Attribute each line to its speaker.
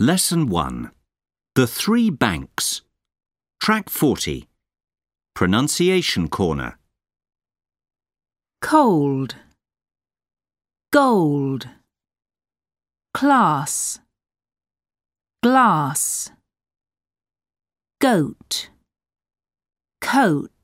Speaker 1: Lesson 1 The Three Banks. Track 40. Pronunciation Corner.
Speaker 2: cold, gold, class, glass, goat, coat.